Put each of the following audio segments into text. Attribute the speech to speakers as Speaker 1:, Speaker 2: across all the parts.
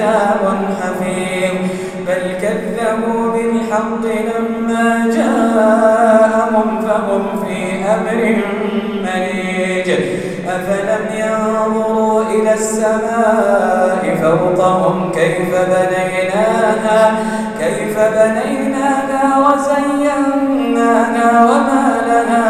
Speaker 1: كتاب حفيظ. بل كذبوا بالحق لما جاءهم فهم في أمر مريج. أفلم ينظروا إلى السماء فوقهم كيف بنيناها كيف بنيناها وزيناها وما لها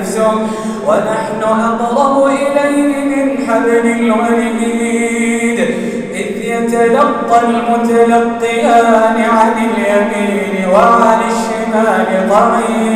Speaker 1: نفسه ونحن أقرب إليه من حبل الوريد إذ يتلقى المتلقيان عن اليمين وعن الشمال قعيد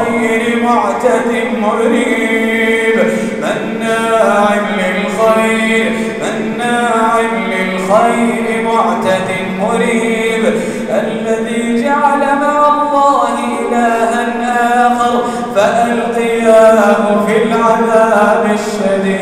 Speaker 1: للخير معتد مريب مناع للخير مناع للخير معتد مريب. الذي جعل مع الله إلها آخر فألقياه في العذاب الشديد.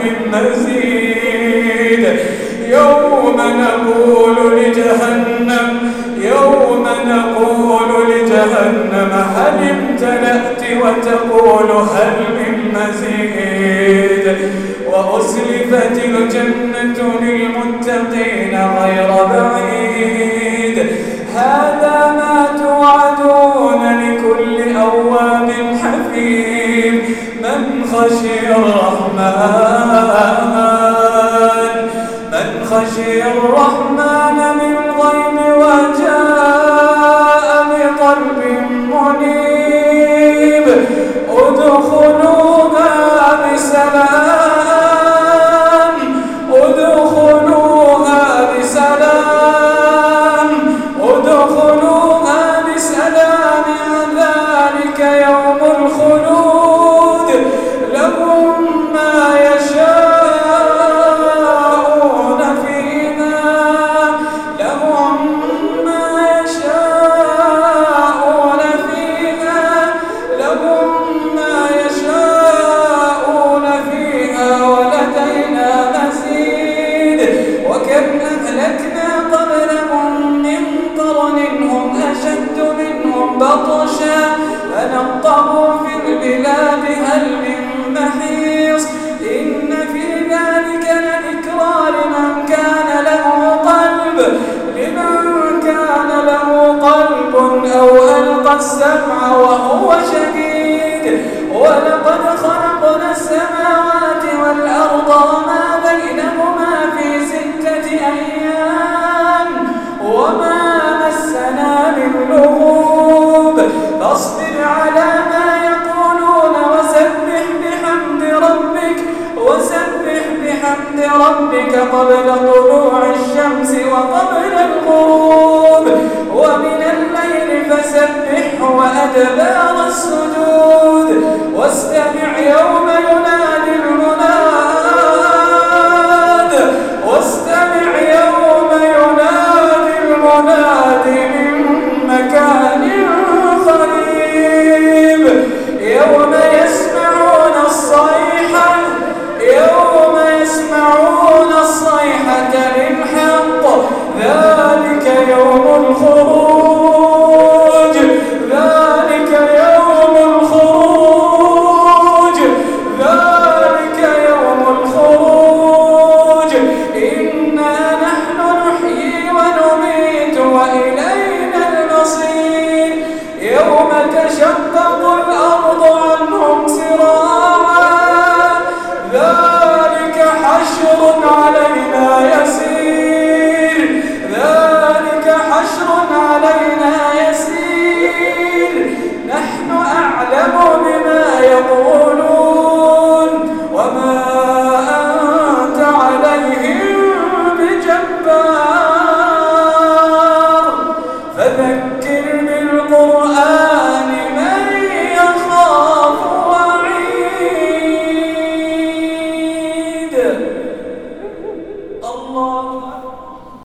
Speaker 1: من مزيد. يوم نقول لجهنم يوم نقول لجهنم هل امتلأت وتقول هل من مزيد؟ وأسلفت الجنة للمتقين غير بعيد. ربك قبل طلوع الشمس وقبل الغروب ومن الليل فسبح وأدبار السجود واستمع يوم قوم ثمود